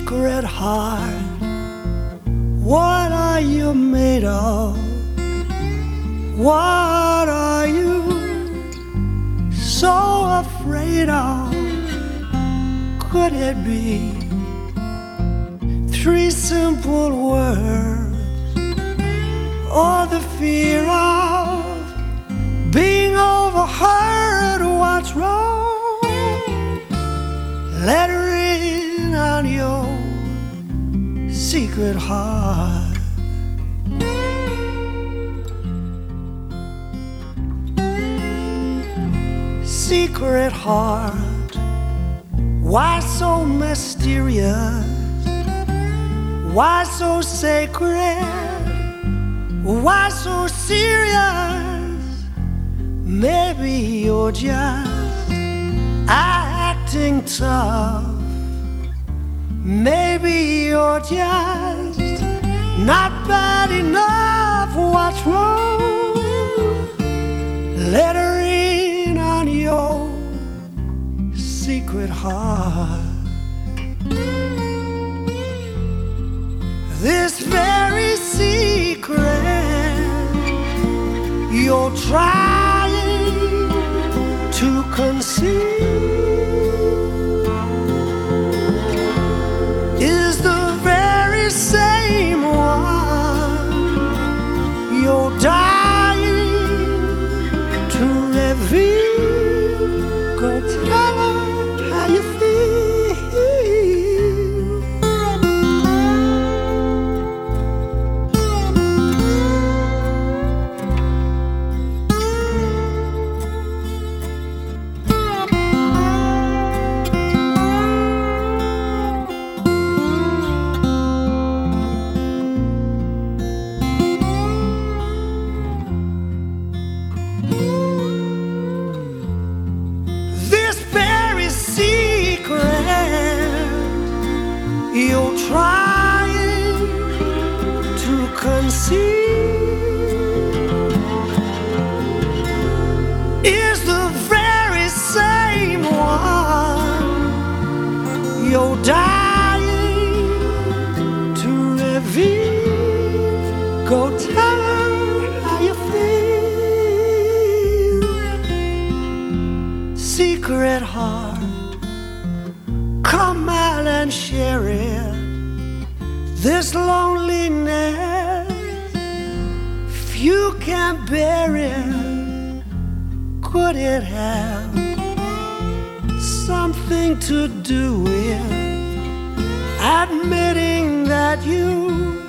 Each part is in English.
secret heart. What are you made of? What are you so afraid of? Could it be three simple words or the fear of secret heart. Secret heart, why so mysterious? Why so sacred? Why so serious? Maybe you're just acting tough. Maybe you're just not bad enough. What's wrong? Let her in on your secret heart. This very secret you're trying to conceal you're dying to reveal. Go tell her how you feel secret heart. Come out and share it. This loneliness, you can't bear it, could it have something to do with admitting that you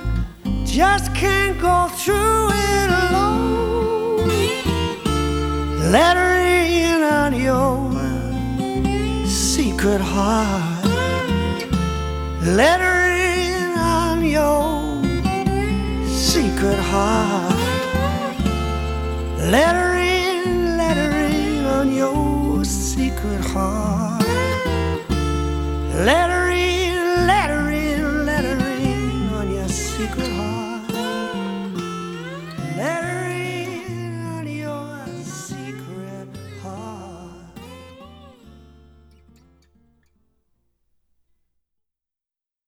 just can't go through it alone? Let her in on your secret heart. Let her in on your secret heart. Let her in, let her in on your secret heart. Let her